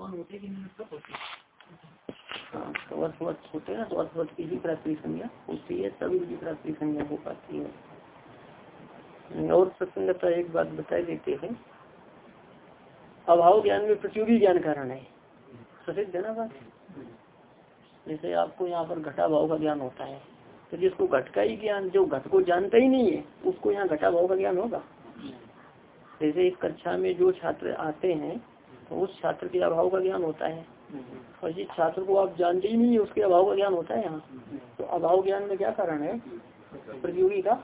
भगवान होते कि नहीं होते हाँ तो अर्थवत होते हैं तो अर्थवत की ही प्राकृतिक संज्ञा होती है, तभी की प्राकृतिक संज्ञा हो पाती है। और प्रसन्नता एक बात बता देते हैं। अभाव ज्ञान में प्रतियोगी ज्ञान कारण है। प्रसिद्ध है ना बात? जैसे आपको यहाँ पर घटा भाव का ज्ञान होता है तो जिसको घट का ही ज्ञान, जो घट को जानता ही नहीं है, उसको यहाँ घटा भाव का ज्ञान होगा। जैसे इस कक्षा में जो छात्र आते हैं तो उस छात्र के अभाव का ज्ञान होता है। और जिस छात्र को आप जानते ही नहीं है उसके अभाव का ज्ञान होता है यहाँ। तो अभाव ज्ञान में क्या कारण है? प्रतियोगी का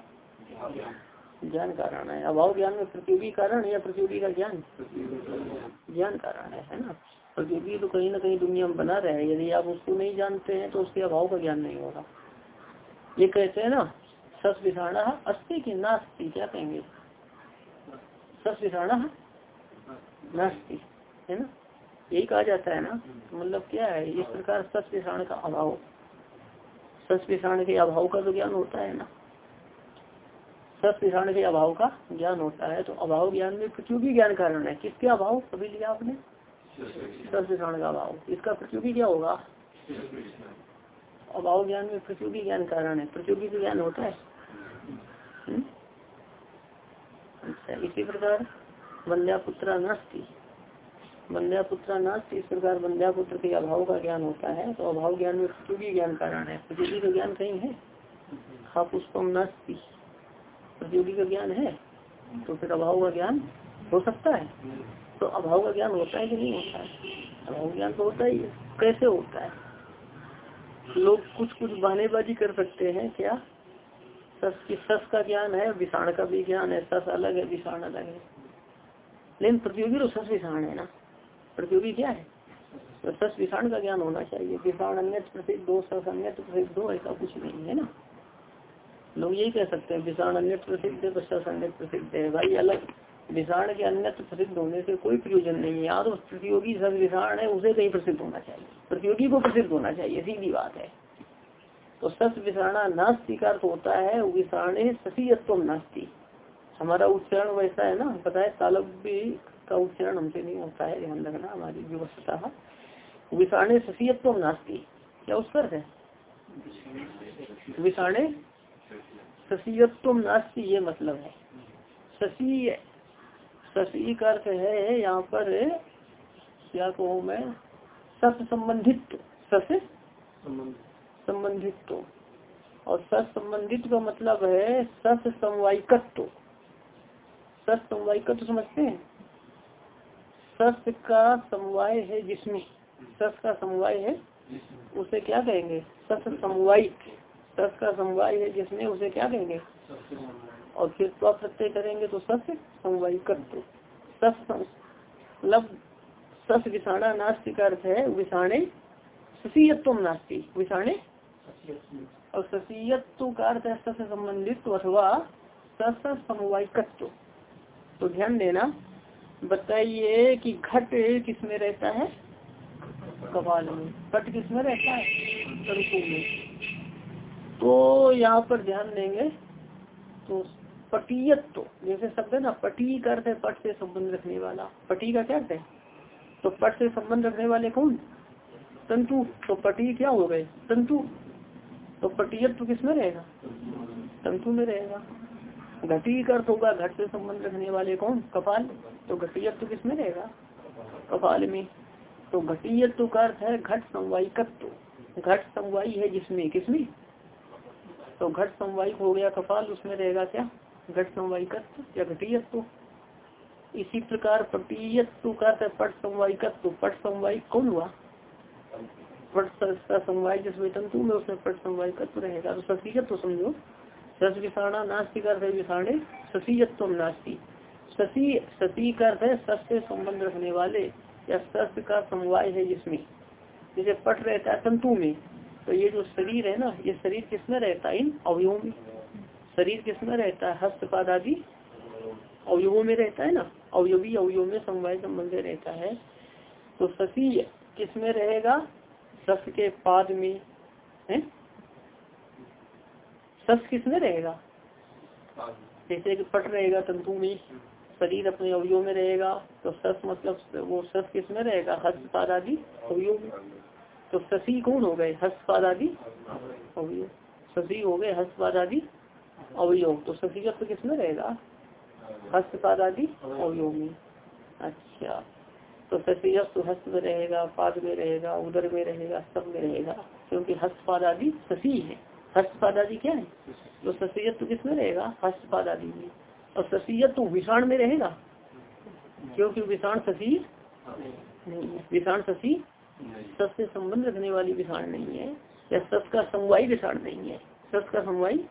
ज्ञान कारण है। अभाव ज्ञान में प्रतियोगी कारण या प्रतियोगी का ज्ञान? ज्ञान कारण है है ना? प्रतियोगी तो कहीं ना कहीं दुनिया में बना रहे हैं। यदि आप उसको नहीं जानते हैं तो उसके अभाव का ज्ञान नहीं होगा। ये कहते हैं ना सस विषाणा अस्थि की नास्ती? क्या कहेंगे? सस विषाणा नास्ती। है ना? यही कहा जाता है ना? तो मतलब क्या है, इस प्रकार सस विषाण का अभाव। सस विषाण के अभाव का तो ज्ञान होता है ना? सस विषाण के अभाव का ज्ञान होता है तो अभाव ज्ञान में प्रतियोगी ज्ञान कारण है। किसके अभाव? कभी लिया आपने? सस विषाण का अभाव। इसका प्रतियोगी क्या होगा? अभाव ज्ञान में प्रतियोगी ज्ञान कारण है। प्रतियोगी का ज्ञान होता है। हम्म? अच्छा इसी प्रकार बंध्या पुत्र नास्ती बंध्या पुत्र नास्ती इस प्रकार बंध्या पुत्र के अभाव का ज्ञान होता है तो अभाव ज्ञान में प्रतियोगी ज्ञान कारण है। प्रतियोगी का ज्ञान कहीं है? हा पुष्पम नास्ती प्रतियोगी का ज्ञान है तो फिर अभाव का ज्ञान हो सकता है। तो अभाव का ज्ञान होता है कि नहीं होता है? अभाव ज्ञान तो होता ही है। कैसे होता है? लोग कुछ कुछ बहानेबाजी कर सकते हैं, क्या? सस की, सस का ज्ञान है, विषाण का भी ज्ञान है, सस अलग है, विषाण अलग है। लेकिन प्रतियोगी तो सस विषाण है ना। प्रतियोगी क्या है? तो सस विषाण का ज्ञान होना चाहिए। विषाण अन्य प्रसिद्ध, दो सस अन्य प्रसिद्ध, दो ऐसा कुछ नहीं है ना? लोग यही कह सकते हैं, विषाण अन्य प्रसिद्ध तो सस अन्य प्रसिद्ध है। भाई, अलग। विषाण के अन्य प्रसिद्ध होने से कोई प्रयोजन नहीं है। तो प्रतियोगी सस विषाण है, उसे कहीं प्रसिद्ध होना चाहिए। प्रतियोगी को प्रसिद्ध होना चाहिए, सीधी बात है। तो सस विषाणा नास्ती का अर्थ होता है, विषाणे ससीयत्व नास्ती। हमारा उच्चारण वैसा है ना? पता है तालब्य का उच्चारण हमसे नहीं होता है ध्यान रखना, हमारी व्यवस्था विषाणे ससीयत्व नास्ती। क्या उसका है? विषाणे ससीयत्व नास्ती ये मतलब है। ससी ससी का अर्थ है यहाँ पर, क्या कहूँ मैं, सस संबंधित सस संबंधित। और सस संबंधित का मतलब है सस समवायिकत्व। सस समवायिकत्व समझते हैं? सस का समवाय है जिसमें सस का समवाय है, उसे क्या कहेंगे? सस समवायिक सस का समवाय है जिसमें उसे क्या कहेंगे? और फिर तो प्रत्यय करेंगे तो सस समवायिकत्व। सस मतलब सस विषाणा नास्ति का अर्थ है विषाणे ससीयत्व नास्ती। विषाणे? और ससीयत्व का अर्थ है सस संबंधित अथवा सस समवायिकत्व। तो ध्यान देना बताइए कि घट किसमें रहता है? कपाल में। घट किसमें रहता है? तंतु में। तो यहाँ पर ध्यान देंगे तो पटीयत तो जैसे शब्द है ना, पटी का अर्थ है पट से संबंध रखने वाला। पटी का क्या है? तो पट से संबंध रखने वाले कौन? तंतु। तो पटी क्या हो गए? तंतु। तो पटीयत्व किसमें रहेगा? तंतु में रहेगा। घटी का अर्थ होगा घट से संबंध रखने वाले कौन? कपाल। तो घटीयत्व किसमें रहेगा? कपाल में। तो घटीयत्व का अर्थ है घट समवायिकत्व। घट समवायी है जिसमें? किसमें? तो घट समवायिक हो गया कपाल, उसमें रहेगा क्या? घट समवायिकत्व या घटीयत्व। इसी प्रकार पटीयत्व का पट समवायिकत्व। पट समवायिक कौन हुआ? पट समवाय जिसमें तंतु में उसमें पट समवायिकत्व रहेगा। तो ससीयत्व समझो। रस विषाणा नास्ती का विषाणे, ससीयत्व नास्ती। ससी सती का अर्थ है सस से संबंध रखने वाले, या सस का समवाय है जिसमें। जैसे पट रहता है तंतु में तो ये जो शरीर है ना, ये शरीर किसमें रहता है? इन अवयवों में। शरीर किसमें रहता है? हस्तपाद आदि अवयवों में रहता है ना? अवयवी अवयव में समवाय संबंध रहता है। तो ससी किसमें रहेगा? सस के पाद में, है? सस किसमें रहेगा? जैसे कि पट रहेगा तंतु में शरीर अपने अवयव में रहेगा तो सस मतलब वो सस किसमें रहेगा? हस्तपाद आदि अवयव में। तो शशि कौन हो गए? हस्तपाद आदि अवयव। शशि हो गए हस्तपाद आदि अवयव। तो शशिगत किसमें रहेगा? हस्तपाद आदि अवयव में। अच्छा। तो शशिगत तो हस्त में रहेगा पाद में रहेगा उदर में रहेगा सब में रहेगा क्योंकि हस्तपाद आदि शशि है। हस्तपाद आदि क्या है? तो शशियत तो किसमें रहेगा? हस्तपाद आदि में। और ससीयत तो विषाण में रहेगा? क्योंकि विषाण ससी विषाण ससी सस से संबंध रखने वाली विषाण नहीं है, या सस का समवाई विषाण नहीं है। सस का समवाई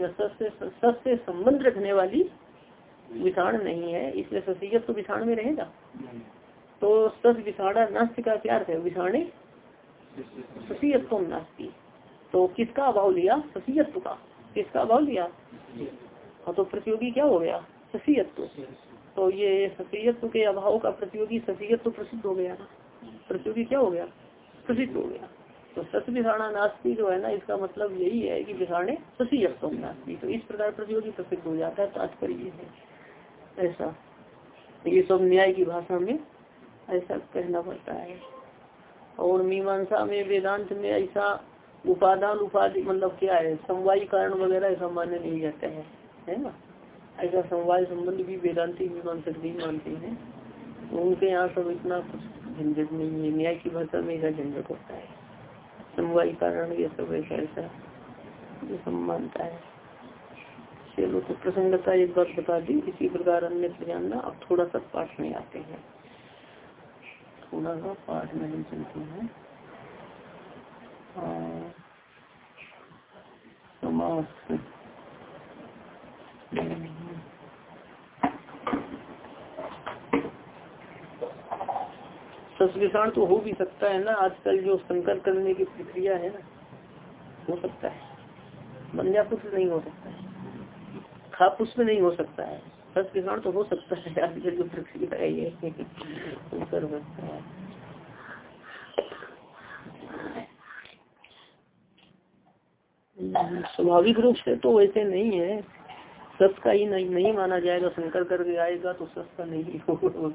या सस से सस से संबंध रखने वाली विषाण नहीं है, इसलिए ससीयत तो विषाण में रहेगा। तो सस विषाणा नास्ति का क्या अर्थ है? विषाणे ससीयत्व नास्ती। तो किसका अभाव लिया? ससीयत्व का। किसका अभाव लिया? हाँ तो प्रतियोगी क्या हो गया? ससीयत्व। तो ये ससीयत्व के अभाव का प्रतियोगी ससीयत्व प्रसिद्ध हो गया प्रतियोगी क्या हो गया? प्रसिद्ध हो गया। तो सस विषाणा नास्ती जो है ना, इसका मतलब यही है कि विषाणे ससीयत्व नास्ती तो इस प्रकार प्रतियोगी प्रसिद्ध हो जाता है, तात्पर्य है। ऐसा। ये सब न्याय की भाषा में ऐसा कहना पड़ता है। और मीमांसा में, वेदांत में ऐसा उपादान उपाधि मतलब क्या है? समवाय कारण वगैरह ऐसा मान्य नहीं जाता है। है ना? ऐसा समवाय संबंध भी वेदांति मीमांसक नहीं मानते हैं। तो उनके यहाँ सब इतना कुछ झंझट नहीं है। न्याय की भाषा में ऐसा झंझट होता है। समवाय कारण ये सब ऐसा ऐसा जो सब मानता है। चलो तो प्रसन्नता एक बात बता दी। इसी प्रकार अन्य जानना अब थोड़ा सा पाठ में आते हैं। थोड़ा सा पाठ में हम चलते हैं। सस्विषाण तो हो भी सकता है ना, आजकल जो संकर करने की प्रक्रिया है ना, हो सकता है। बंध्या पुष्प नहीं हो सकता है। खा पुष्प नहीं हो सकता है। सस्विषाण तो हो सकता है, आजकल जो प्रक्रिया है ये कर सकता है। स्वाभाविक रूप से तो वैसे नहीं है। सस का ही नहीं, नहीं माना जाएगा शंकर करके आएगा तो सस का नहीं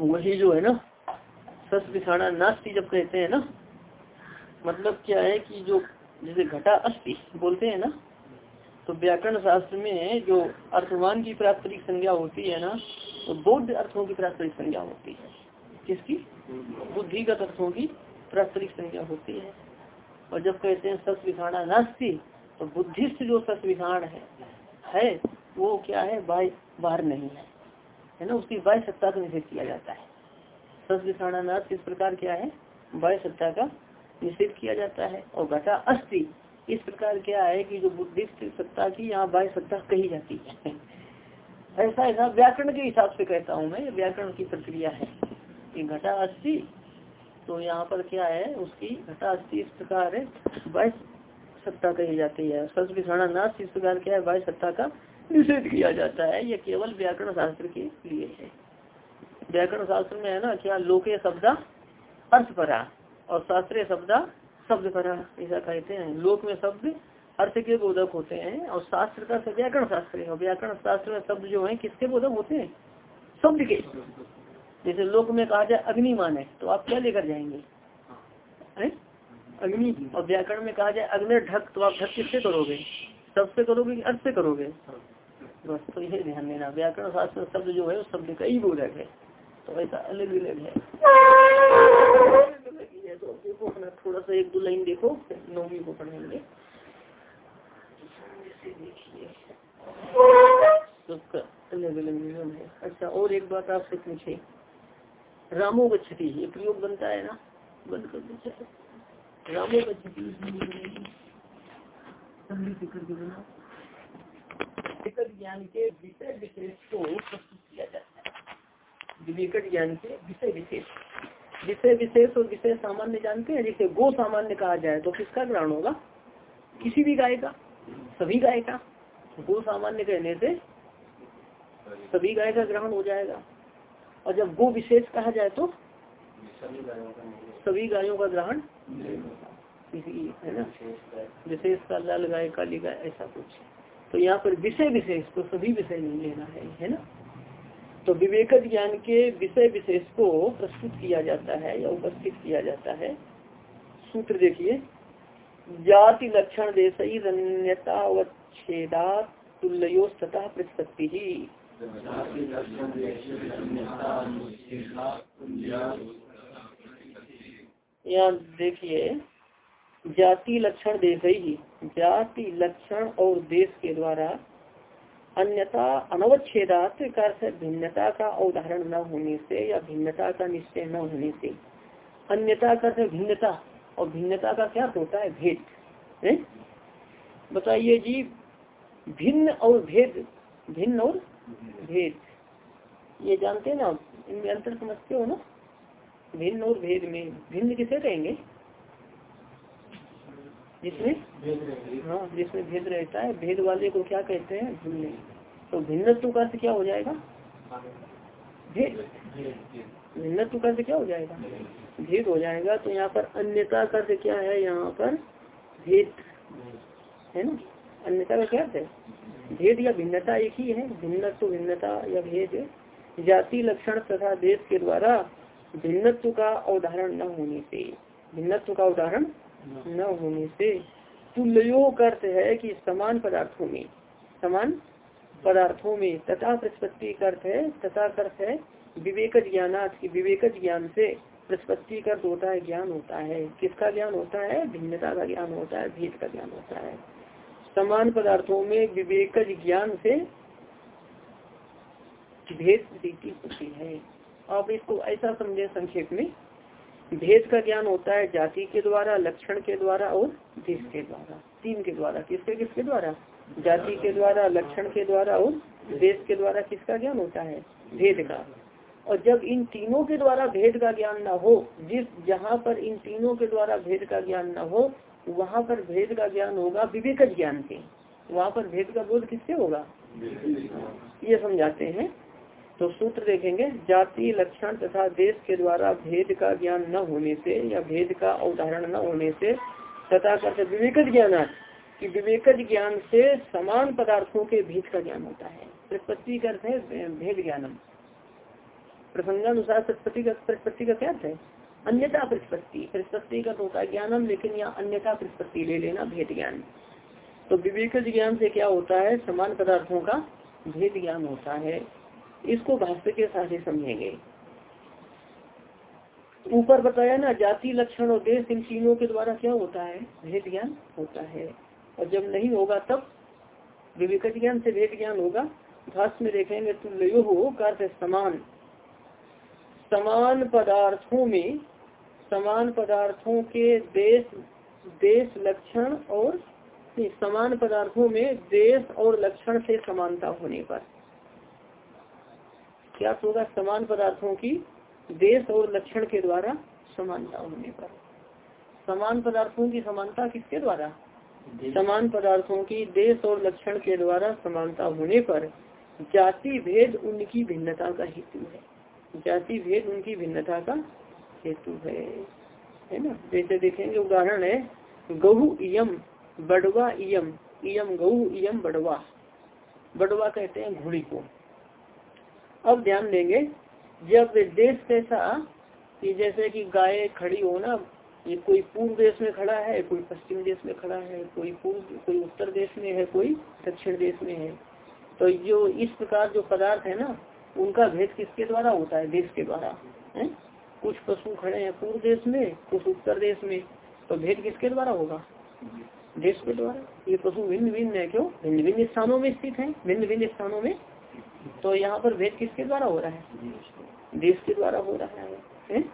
वही जो है ना सस बिछाना नास्ती जब कहते हैं ना मतलब क्या है कि जो जैसे घटा अस्थि बोलते हैं ना तो व्याकरण शास्त्र में जो अर्थवान की प्राप्तिक संज्ञा होती है ना तो बौद्ध अर्थों की प्राप्तिक संज्ञा होती है। किसकी? बुद्धिगत अर्थों की प्रास्तरिक संज्ञा होती है। और जब कहते हैं सस विधाना नास्ती तो बुद्धिस्ट जो सस विधान है है, वो क्या है? बाय बाहर नहीं है। है ना? उसकी बाय सत्ता का निषेध किया जाता है। सस विधाना नास्त, इस प्रकार क्या है? बाय सत्ता का निषेध किया जाता है। और घटा अस्थि इस प्रकार क्या है कि जो बुद्धिस्ट सत्ता की यहाँ बाय सत्ता कही जाती है। ऐसा ऐसा व्याकरण के हिसाब से कहता हूँ मैं, व्याकरण की प्रक्रिया है। कि घटा अस्थि तो यहाँ पर क्या है, उसकी घटा अस्थि इस प्रकार है, बाईस सत्ता कही जाती है। सच विषाणा नाश इस प्रकार क्या है, बाईस सत्ता का निषेध किया जाता है। ये केवल व्याकरण शास्त्र के लिए है। व्याकरण शास्त्र में है ना, क्या लोके शब्द अर्थ परा और शास्त्रीय शब्द शब्द परा, ऐसा कहते हैं। लोक में शब्द अर्थ के बोधक होते हैं और शास्त्र का व्याकरण शास्त्र है। व्याकरण शास्त्र में शब्द जो है, किसके बोधक होते हैं? शब्द के। जैसे लोक में कहा जाए अग्निमान है तो आप क्या लेकर जाएँगे? अग्नि। और व्याकरण में कहा जाए अग्नि ढक तो आप ढक किससे करोगे? सबसे करोगे कि अर्थ से करोगे? बस तो यही ध्यान देना। व्याकरण शास्त्र शब्द जो है शब्द का ही बोधक है। तो ऐसा अलग अलग है। तो थोड़ा सा एक दो लाइन देखो नौवीं को पढ़ेंगे। अलग अलग नियम है अच्छा और एक बात आपसे पूछे। रामो गति ये प्रयोग बनता है ना? बंद कर दीजिए रामो गति ज्ञान के विषय विशेष को प्रस्तुत किया जाता है। विवेकट ज्ञान के विषय विशेष। विषय विशेष और विषय सामान्य जानते हैं, जैसे गो सामान्य कहा जाए तो किसका ग्रहण होगा? किसी भी गाय का। सभी गाय का? गो सामान्य कहने से सभी गाय का ग्रहण हो जाएगा। और जब गो विशेष कहा जाए तो सभी गायों का ग्रहण है ना? विशेष का लाल गाय, काली गाय, ऐसा कुछ तो यहाँ पर विषय विशेष को सभी विषय नहीं लेना है है ना? तो विवेक ज्ञान के विषय विशेष को प्रस्तुत किया जाता है या उपस्थित किया जाता है। सूत्र देखिए। जाति लक्षण देश तुल्यो तथा प्रति ही यहाँ देखिए जाति लक्षण देश ही जाति लक्षण और देश के द्वारा अन्यता अनवच्छेदात से भिन्नता का उदाहरण न होने से या भिन्नता का निश्चय न होने से। अन्यता का भिन्नता। और भिन्नता का क्या होता है? भेद। बताइए जी, भिन्न और भेद, भिन्न और भेद। ये जानते हैं ना, इनमें अंतर समझते हो ना? भिन्न और भेद में। भिन्न किसे कहेंगे? जिसमें? हाँ जिसमें भेद रहता है। भेद वाले को क्या कहते हैं? भिन्न। तो भिन्नत्व का क्या हो जाएगा? भेद। भिन्नत्व का क्या हो जाएगा? भेद हो जाएगा तो यहाँ पर अन्यता का क्या है यहाँ पर? भेद। है ना? अन्यता का क्या है? भेद या भिन्नता एक ही है। भिन्नत्व भिन्नता या भेद। जाति, लक्षण तथा देश के द्वारा भिन्नत्व का उदाहरण न होने से, भिन्नत्व का उदाहरण न होने से तुल्यो अर्थ है कि समान पदार्थों में, समान पदार्थों में तथा प्रस्पत्ति अर्थ है, तथा अर्थ है विवेक ज्ञानाथ की विवेक ज्ञान से प्रस्पत्ति का होता है ज्ञान होता है। किसका ज्ञान होता है? भिन्नता का ज्ञान होता है, भेद का ज्ञान होता है। समान पदार्थों में विवेक ज्ञान से भेद रीति होती है। आप इसको ऐसा समझे संक्षेप में। भेद का ज्ञान होता है जाति के द्वारा, लक्षण के द्वारा और देश के द्वारा। तीन के द्वारा। किसके किसके द्वारा? जाति के द्वारा, लक्षण के द्वारा और देश के द्वारा किसका ज्ञान होता है? भेद का। और जब इन तीनों के द्वारा भेद का ज्ञान न हो, जिस जहाँ पर इन तीनों के द्वारा भेद का ज्ञान न हो, वहाँ पर भेद का ज्ञान होगा विवेक ज्ञान से। वहाँ पर भेद का बोध किससे होगा? ये समझाते हैं। तो सूत्र देखेंगे, जाति, लक्षण तथा देश के द्वारा भेद का ज्ञान न होने से या भेद का उदाहरण न होने से तथा करते विवेक ज्ञान कि विवेक ज्ञान से समान पदार्थों के भेद का ज्ञान होता है। प्रति करते भेद ज्ञानम। प्रसंगानुसार प्रति का प्रति का क्या है? अन्यता प्रतिपत्ति। प्रतिपत्ति का तो होता ज्ञानम, लेकिन यहाँ अन्यता प्रतिपत्ति ले लेना भेद ज्ञान। तो विवेक ज्ञान से क्या होता है? समान पदार्थों का भेद ज्ञान होता है। इसको भाष्य के साथ ही समझेंगे। ऊपर बताया ना, जाति, लक्षण और देश, इन तीनों के द्वारा क्या होता है? भेद ज्ञान होता है। और जब नहीं होगा तब विवेक ज्ञान से भेद ज्ञान होगा। भाष्य में देखेंगे तुल्यो हो कर समान। समान पदार्थों में, समान पदार्थों के देश देश लक्षण और समान पदार्थों में देश और लक्षण से समानता होने पर। क्या होगा? समान पदार्थों की देश और लक्षण के द्वारा समानता होने पर। समान पदार्थों की समानता किसके द्वारा? समान पदार्थों की देश और लक्षण के द्वारा समानता होने पर जाति भेद उनकी भिन्नता का हेतु है। जाति भेद उनकी भिन्नता का हेतु है। है ना? जैसे देखेंगे उदाहरण है, गहु इयम, बड़वा इयम इयम गहु, इयम बड़वा। बड़वा कहते हैं घोड़ी को। अब ध्यान देंगे, जब देश कैसा कि जैसे कि गाय खड़ी हो ना, ये कोई पूर्व देश में खड़ा है, कोई पश्चिम देश में खड़ा है, कोई पूर्व, कोई उत्तर देश में है, कोई दक्षिण देश में है तो जो इस प्रकार जो पदार्थ है ना उनका भेद किसके द्वारा होता है? देश के द्वारा है? कुछ पशु खड़े हैं पूर्व देश में कुछ उत्तर देश में तो भेद किसके द्वारा होगा? देश के द्वारा। ये पशु भिन्न भिन्न है क्यों? भिन्न भिन्न स्थानों में स्थित है भिन्न भिन्न स्थानों में। तो यहाँ पर भेद किसके द्वारा हो रहा है? देश के द्वारा हो रहा है, है?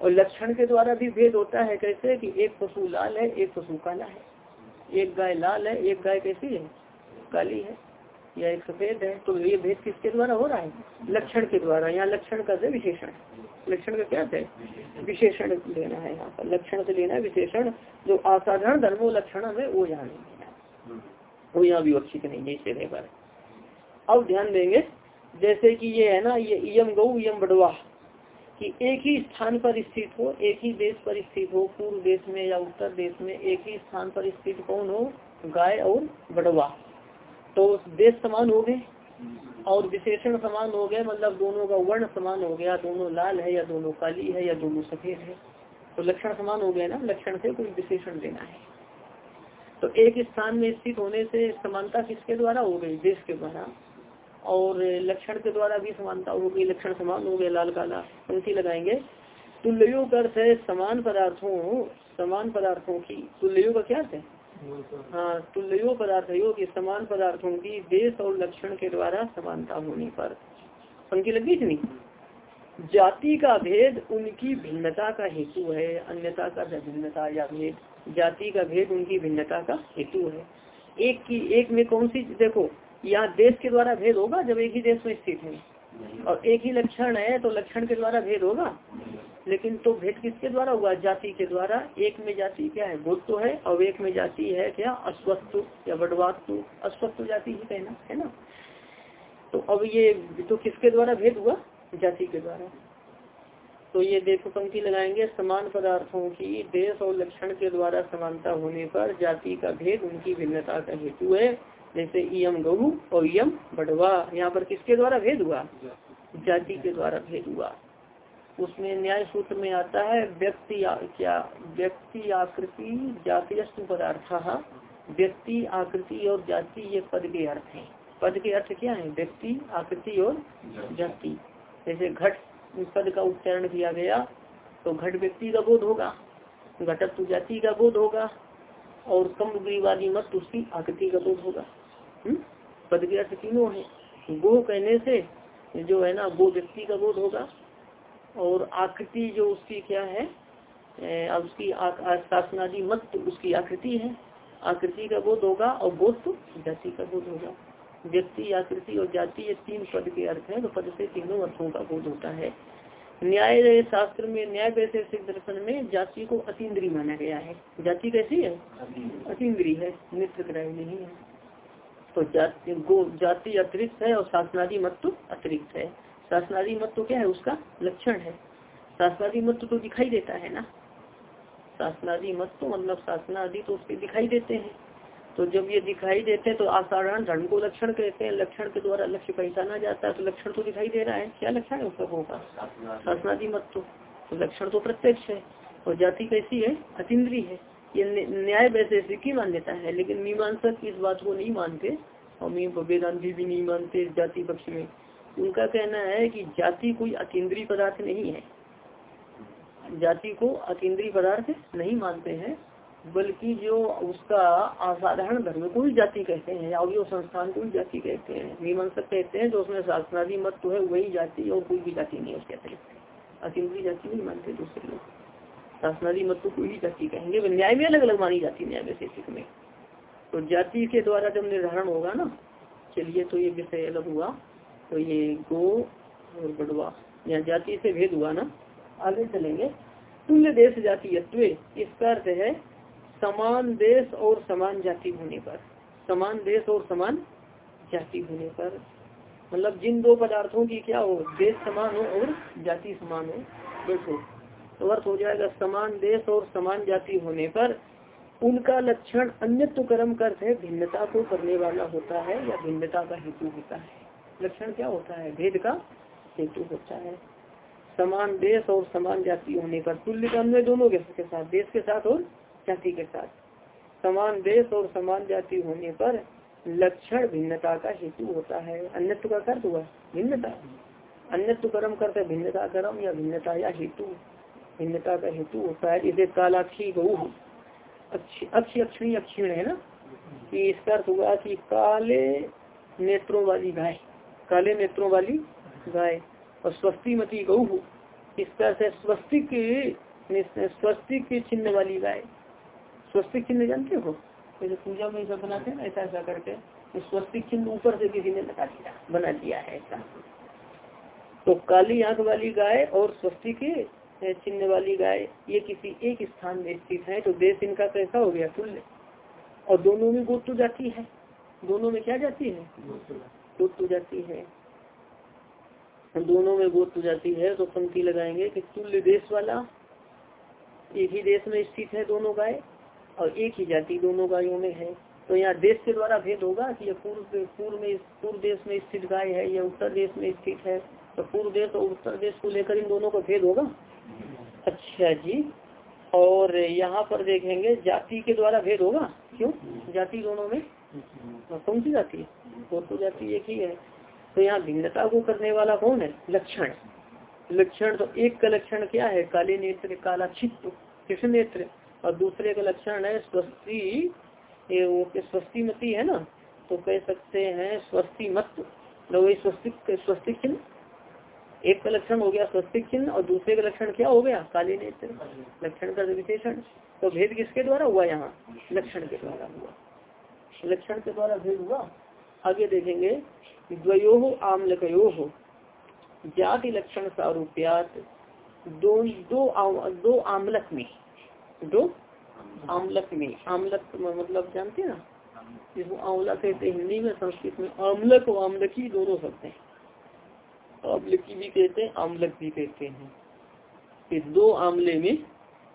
और लक्षण के द्वारा भी भेद होता है कैसे कि एक पशु लाल है एक पशु काला है। एक गाय लाल है एक गाय कैसी है? काली है। या एक सफ़ेद है तो ये भेद किसके द्वारा हो रहा है? लक्षण के द्वारा यहाँ लक्षण का है विशेषण लक्षण का क्या है? विशेषण लेना है यहाँ पर। लक्षण से लेना है विशेषण, जो असाधारण धर्मो लक्षण है वो यहाँ नहीं वो यहाँ विवक्षित नहीं जैसे जगह अब ध्यान देंगे, जैसे कि ये है ना, ये इम गौ इम बड़वा, कि एक ही स्थान पर स्थित हो, एक ही देश पर स्थित हो, पूर्व देश में या उत्तर देश में एक ही स्थान पर स्थित कौन हो? गाय और बड़वा। तो देश समान हो गए और विशेषण समान हो गए मतलब दोनों का वर्ण समान हो गया, दोनों लाल है या दोनों काली है या दोनों सफ़ेद है। तो लक्षण समान हो गया ना, लक्षण से कोई विशेषण देना है। तो एक स्थान में स्थित होने से समानता किसके द्वारा हो गई? देश के द्वारा। और लक्षण के द्वारा भी समानता हो गई, लक्षण समान हो गए, लाल, काला, पंक्ति लगाएँगे। तुल्यो का अर्थ है, समान पदार्थों समान पदार्थों की। तुल्यो का क्या अर्थ है? हाँ तुल्यो पदार्थ की समान पदार्थों की देश और लक्षण के द्वारा समानता होने पर। पंक्ति लगी इतनी? जाति का भेद उनकी भिन्नता का हेतु है अन्यता का भिन्नता या भेद। जाति का भेद उनकी भिन्नता का हेतु है। एक की एक में कौन सी देखो यहाँ देश के द्वारा भेद होगा जब एक ही देश में स्थित है? और एक ही लक्षण है तो लक्षण के द्वारा भेद होगा? लेकिन तो भेद किसके द्वारा हुआ? जाति के द्वारा। एक में जाति क्या है? भूत है, और एक में जाति है क्या? अस्वस्थ या बड़वास्तु अस्वस्थ जाति ही कहना है ना? तो अब ये तो किसके द्वारा भेद हुआ? जाति के द्वारा। तो ये देखो, पंक्ति लगाएँगे, समान पदार्थों की देश और लक्षण के द्वारा समानता होने पर जाति का भेद उनकी भिन्नता का हेतु है। जैसे इम गहु और यम बढ़वा यहाँ पर किसके द्वारा भेद हुआ? जाति के द्वारा भेद हुआ। उसमें न्याय सूत्र में आता है, व्यक्ति क्या, व्यक्ति आकृति जाति पदार्थ, व्यक्ति आकृति और जाति ये पद के अर्थ है। पद के अर्थ क्या है? व्यक्ति, आकृति और जाति। जैसे घट पद का उच्चारण किया गया तो घट व्यक्ति का बोध होगा, घटत्व जाति का बोध होगा, और कम वाली मत उसकी आकृति का बोध होगा। हम्म? पद के अर्थ तीनों है। गो कहने से जो है ना, गो व्यक्ति का बोध होगा और आकृति जो उसकी क्या है अब उसकी शासनादि मत उसकी आकृति है। आकृति का बोध होगा और बोध तो जाति का बोध होगा। व्यक्ति आकृति और जाति ये तीन पद के अर्थ है तो पद से तीनों अर्थों का बोध होता है। न्याय शास्त्र में न्याय वैशेषिक दर्शन में जाति को अतीन्द्री माना गया है। जाति कैसी है? अतीन्द्री है नित्य ग्रह नहीं है। तो जाति गो जाति अतिरिक्त है और शासनादि मत तो अतिरिक्त है। शासनादि मत तो क्या है उसका? लक्षण है। शासनादि मत तो दिखाई देता है ना। शासनादि मत तो मतलब शासनादि तो उसके दिखाई देते हैं। तो जब ये दिखाई देते हैं तो असाधारण धर्म को लक्षण कहते हैं। लक्षण के द्वारा लक्ष्य पहचाना जाता है तो लक्षण तो दिखाई दे रहा है। क्या लक्षण है उसका होगा शासनादि मत तो, लक्षण तो प्रत्यक्ष है। और जाति कैसी है? अतिद्री है। ये न्याय वैसे की मान्यता है लेकिन मीमांसक इस बात को नहीं मानते और मीम वेदांति भी नहीं मानते जाति पक्ष में। उनका कहना है कि जाति कोई अतीन्द्रीय पदार्थ नहीं है। जाति को अतीन्द्रीय पदार्थ नहीं मानते हैं, बल्कि जो उसका असाधारण धर्म को ही जाति कहते हैं या जो संस्थान को ही जाति कहते हैं मीमांसक कहते हैं जो उसमें शासनादि मत तो है, वही जाति और कोई भी जाति नहीं उसके अतिरिक्त। अतीन्द्रीय जाति नहीं मानते दूसरे लोग। शासनादि मत तो कोई ही जाति कहेंगे न्याय में अलग अलग मानी जाती न्याय वैशेषिक में। तो जाति के द्वारा जब निर्धारण होगा ना, चलिए तो ये विषय अलग हुआ। तो ये गो और बड़वा यहाँ जाति से भेद हुआ ना, आगे चलेंगे। तुल्य देश जाति इसका अर्थ है, समान देश और समान जाति होने पर। समान देश और समान जाति होने पर। मतलब जिन दो पदार्थों की क्या हो, देश समान हो और जाति समान हो देखो तो अर्थ हो जाएगा, समान देश और समान जाति होने पर उनका लक्षण अन्यत्व कर्म करते है, भिन्नता को करने वाला होता है या भिन्नता का हेतु होता है। लक्षण क्या होता है? भेद का हेतु होता है। समान देश और समान जाति होने पर तुल्य का अन्वय दोनों के साथ देश के साथ और जाति के साथ। समान देश और समान जाति होने पर लक्षण भिन्नता का हेतु होता है। अन्यत्व का कर्त हुआ भिन्नता। अन्यत्व कर्म करते भिन्नता कर्म या भिन्नता या हेतु। भिन्नता का हेतु होता है। जैसे कालाक्षी गौ अक्षी अक्षणी अक्षीण है ना? कि इसका अर्थ हुआ कि काले नेत्रों वाली गाय। काले नेत्रों वाली गाय और स्वस्ति मती गौ इसका से स्वस्तिक स्वस्तिक चिन्ह वाली गाय। स्वस्तिक चिन्ह जानते हो? जैसे पूजा में सब बनाते हैं ना, ऐसा ऐसा करके स्वस्तिक चिन्ह ऊपर से किसी ने लगा दिया, बना दिया है ऐसा। तो काली आँख वाली गाय और स्वस्तिक चिन्ह वाली गाय, ये किसी एक स्थान में स्थित है तो देश इनका कैसा हो गया तुल्य? और दोनों में गोतु जाती है। दोनों में क्या जाती है? गोतु जाती है। दोनों में गोत्र जाती है तो पंक्ति लगाएँगे कि तुल्य देश वाला एक ही देश में स्थित है दोनों गाय, और एक ही जाति दोनों गायों में है। तो यहाँ देश के द्वारा भेद होगा कि यह पूर्व पूर्व में, पूर्व देश में स्थित गाय है या उत्तर देश में स्थित है। तो पूर्व देश और उत्तर देश को लेकर इन दोनों का भेद होगा? अच्छा जी। और यहाँ पर देखेंगे जाति के द्वारा भेद होगा? क्यों? जाति दोनों में कौन सी जाति वो तो जाति ही है। तो यहाँ भिन्नता को करने वाला कौन है? लक्षण। लक्षण तो एक का लक्षण क्या है? काले नेत्र, काला चित्त, कृष्ण नेत्र। और दूसरे का लक्षण है स्वस्ति। स्वस्ति मती है ना? तो कह सकते हैं स्वस्ति मत वही स्वस्तिक स्वस्तिक चिन्ह। एक का लक्षण हो गया स्वस्तिक चिन्ह और दूसरे का लक्षण क्या हो गया? काली नेत्र। लक्षण का विशेषण। तो भेद किसके द्वारा हुआ यहाँ? लक्षण के द्वारा हुआ। लक्षण के द्वारा भेद हुआ? आगे देखेंगे द्वयो आमलकयो हो जाति लक्षण सारूप्यात दो दो दो आमलक में, दो आमलक में, आमलक मतलब जानते हैं ना? जिसको आंवला कहते हिंदी में, संस्कृत में आमलक और आमलकी दोनों शब्द हैं। आमलकी भी कहते हैं, आमलक भी कहते हैं। इस दो आमले में,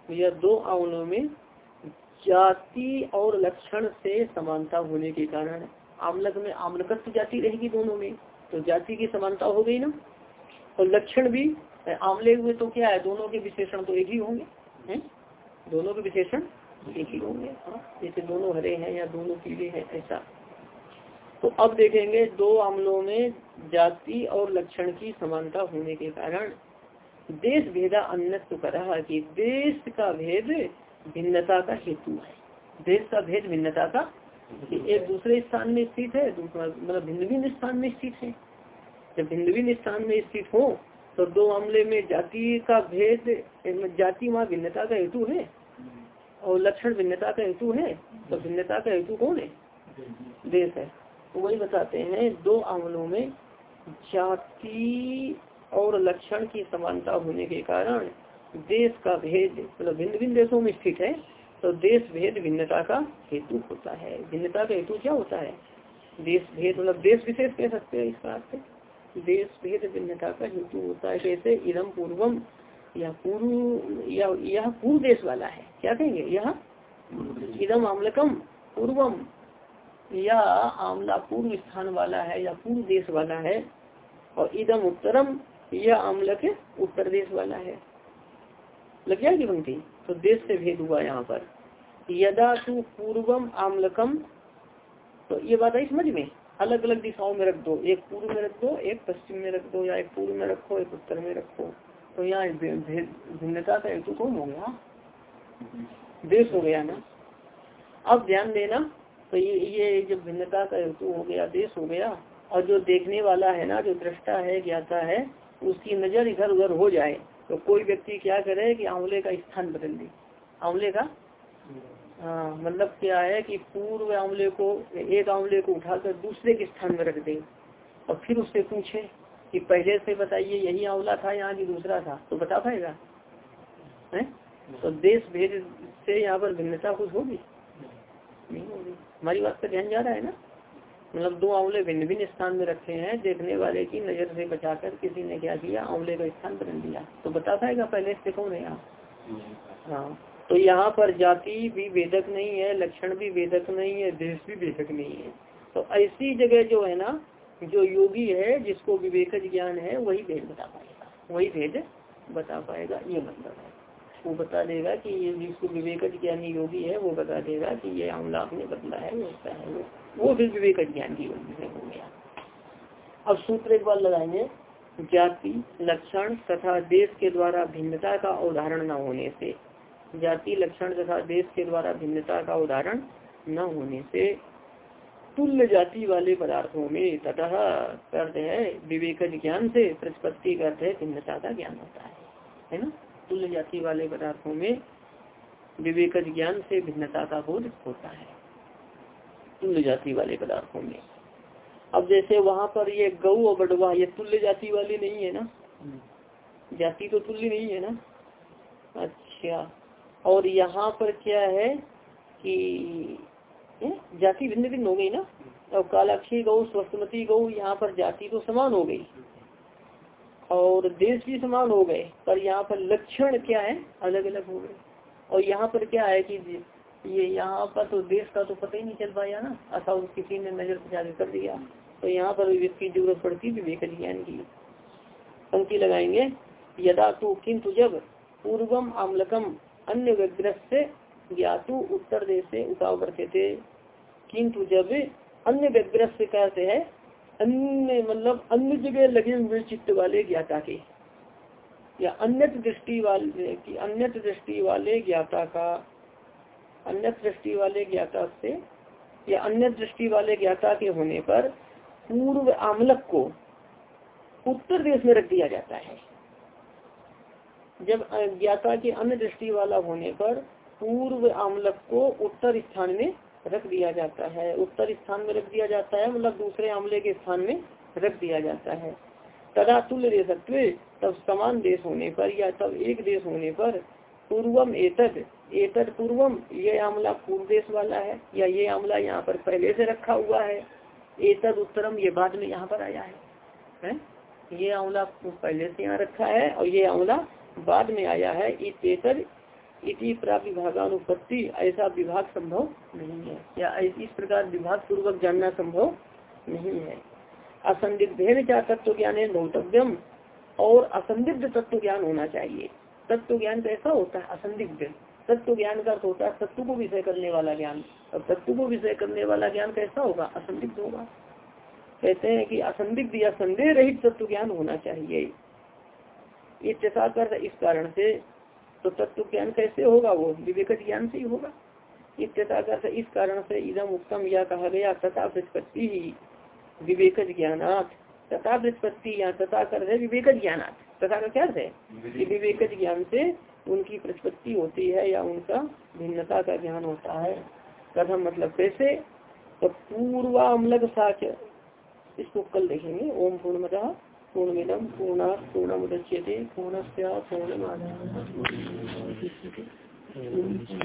या दो आंवलों में जाति और लक्षण से समानता होने के कारण आमलक में आमलकत्व जाति रहेगी दोनों में। तो जाति की समानता हो गई ना? और लक्षण भी आमले हुए तो क्या है? दोनों के विशेषण तो एक ही होंगे, है? दोनों के विशेषण एक ही होंगे। हाँ जैसे दोनों हरे हैं या दोनों पीले हैं, ऐसा। तो अब देखेंगे दो आमलों में जाति और लक्षण की समानता होने के कारण देश भेदा अन्य करा कि देश का भेद भिन्नता का हेतु है। देश का भेद भिन्नता का एक दूसरे स्थान में स्थित है मतलब भिन्न भिन्न स्थान में स्थित है। जब भिन्न भिन्न स्थान में स्थित हो तो दो मामले में जाति का भेद जाति वहाँ भिन्नता का हेतु है, और लक्षण भिन्नता का हेतु है तो भिन्नता का हेतु कौन है? देश है। तो वही बताते हैं, दो आंवलों में जाति और लक्षण की समानता होने के कारण देश का भेद मतलब भिन्न भिन्न देशों में स्थित है तो देश भेद भिन्नता का हेतु होता है। भिन्नता का हेतु क्या होता है? देश भेद मतलब देश विशेष कह सकते हैं इसका अर्थ देश भेद भिन्नता का हेतु होता है कैसे इधम पूर्वम, या पूर्व, या यह पूर्व देश वाला है। क्या कहेंगे? यह इदम आमलकम पूर्वम, या आमला पूर्व स्थान वाला है, या पूर्व देश वाला है, और इदम उत्तरम यह आमलक उत्तर देश वाला है। लग जाएगी पंक्ति तो देश से भेद हुआ यहाँ पर। यदा तू पूर्वम आमलकम तो ये बात आई समझ में? अलग अलग दिशाओं में रख दो। एक पूर्व में रख दो, एक पश्चिम में रख दो, या एक पूर्व में रखो, एक उत्तर में रखो। तो यहाँ भिन्नता का हेतु कौन हो गया? देश हो गया ना? अब ध्यान देना तो ये ये जब भिन्नता का हेतु हो गया, देश हो गया, और जो देखने वाला है ना, जो दृष्टा है, ज्ञाता है, उसकी नज़र इधर उधर हो जाए। तो कोई व्यक्ति क्या करे कि आंवले का स्थान बदल दे। आंवले का? हाँ मतलब क्या है कि पूर्व आंवले को, एक आंवले को उठाकर दूसरे के स्थान में रख दे और फिर उससे पूछे कि पहले से बताइए, यही आंवला था यहाँ की दूसरा था? तो बता पाएगा? है? तो देश भेद से यहाँ पर भिन्नता कुछ होगी? नहीं होगी। हमारी बात पर ध्यान जा रहा है ना? मतलब दो आंवले भिन्न भिन्न स्थान में रखे हैं, देखने वाले की नज़र से बचाकर किसी ने क्या किया? आंवले का स्थान बदल दिया। तो बता पाएगा पहले से कौन है यहाँ? हाँ। तो यहाँ पर जाति भी वेदक नहीं है, लक्षण भी वेदक नहीं है, देश भी वेदक नहीं है। तो ऐसी जगह जो है ना, जो योगी है, जिसको विवेक ज्ञान है, वही भेद बता पाएगा। वही भेद बता पाएगा, ये मतलब है। वो बता देगा कि ये जिसको विवेक ज्ञानी योगी है, वो बता देगा कि ये आमला आपने बदला है, वो है, वो भी विवेक ज्ञान की से हो गया अब सूत्र एक बार लगाएँगे। जाति, लक्षण तथा देश के द्वारा भिन्नता का उदाहरण न होने से। जाति, लक्षण तथा देश के द्वारा भिन्नता का उदाहरण न होने से। तुल्य जाति वाले पदार्थों में तथा अर्थ है विवेक ज्ञान से प्रतिपत्ति का अर्थ है, भिन्नता का ज्ञान होता है। है ना? तुल्य जाति वाले पदार्थों में विवेक ज्ञान से भिन्नता का बोध होता है तुल्य जाति वाले पदार्थों में। अब जैसे वहाँ पर ये गौ और बडवा ये तुल्य जाति वाली नहीं है ना? जाति तो तुल्य नहीं है ना? अच्छा और यहाँ पर क्या है कि जाति भिन्न भिन्न हो गई ना? अब कालाक्षी गौ स्वस्तमती गौ यहाँ पर जाति तो समान हो गई। और देश भी समान हो गए, पर यहाँ पर लक्षण क्या है? अलग अलग हो गए। और यहाँ पर क्या है कि ये यहाँ पर तो देश का तो पता ही नहीं चल पाया ना। अथा किसी ने नज़र प्रचार कर दिया। तो यहाँ पर इसकी ज़रूरत पड़ती विवेक ज्ञान की पंक्ति लगाएँगे। यदा तो किंतु जब पूर्वम आमलकम अन्य व्यग्रह से ज्ञातु उत्तर देश से उताव करते थे। किंतु जब अन्य व्यग्रह से कहते हैं अन्य मतलब अन्य जगह लगे हुए चित्त वाले ज्ञाता के, या अन्य दृष्टि वाले की अन्य दृष्टि वाले ज्ञाता का अन्य दृष्टि वाले ज्ञाता से, या अन्य दृष्टि वाले ज्ञाता के होने पर पूर्व आमलक को उत्तर देश में रख दिया जाता है। जब ज्ञाता के अन्य दृष्टि वाला होने पर पूर्व आमलक को उत्तर स्थान में रख दिया जाता है। उत्तर स्थान में रख दिया जाता है मतलब दूसरे आमले के स्थान में रख दिया जाता है। तदा तुल्य देशत्व तब समान देश होने पर या तब एक देश होने पर पूर्वम एतद एतद पूर्वम ये आमला पूर्व देश वाला है या ये आमला यहाँ पर पहले से रखा हुआ है। एतद उत्तरम ये बाद में यहाँ पर आया है, है? ये आंवला पहले से यहाँ रखा है और ये आंवला बाद में आया है। इतर इति प्राप्त विभागानुपत्ति ऐसा विभाग संभव नहीं है, या इस प्रकार विभाग पूर्वक जानना संभव नहीं है। असंदिग्ध क्या तत्व ज्ञान है भौतव्यम और असंदिग्ध तत्व ज्ञान होना चाहिए। तत्व ज्ञान कैसा होता है, असंदिग्ध। तत्व ज्ञान का होता है तत्व को विषय करने वाला ज्ञान। और तत्व को विषय करने वाला ज्ञान कैसा होगा? असंदिग्ध होगा। कहते हैं कि असंदिग्ध या संदेह रहित तत्व ज्ञान होना चाहिए। कर इस कारण से तो तत्व ज्ञान कैसे होगा? वो विवेक ज्ञान से ही होगा। इत्यताकर इस कारण से इदम उत्तम या कहा गया तथा बृहस्पति ही विवेक ज्ञानात तथा प्रतिपत्ति या तथा कर विवेक ज्ञानात तथा का क्या है? विवेक ज्ञान से उनकी प्रतिपत्ति होती है या उनका भिन्नता का ज्ञान होता है। कथम मतलब कैसे? तो पूर्वामलग साच इसको कल देखेंगे। ओम पूर्णमता पूर्णमिदम पूर्णा पूर्णमुदच्यते पूर्णस्या पूर्णमादाय।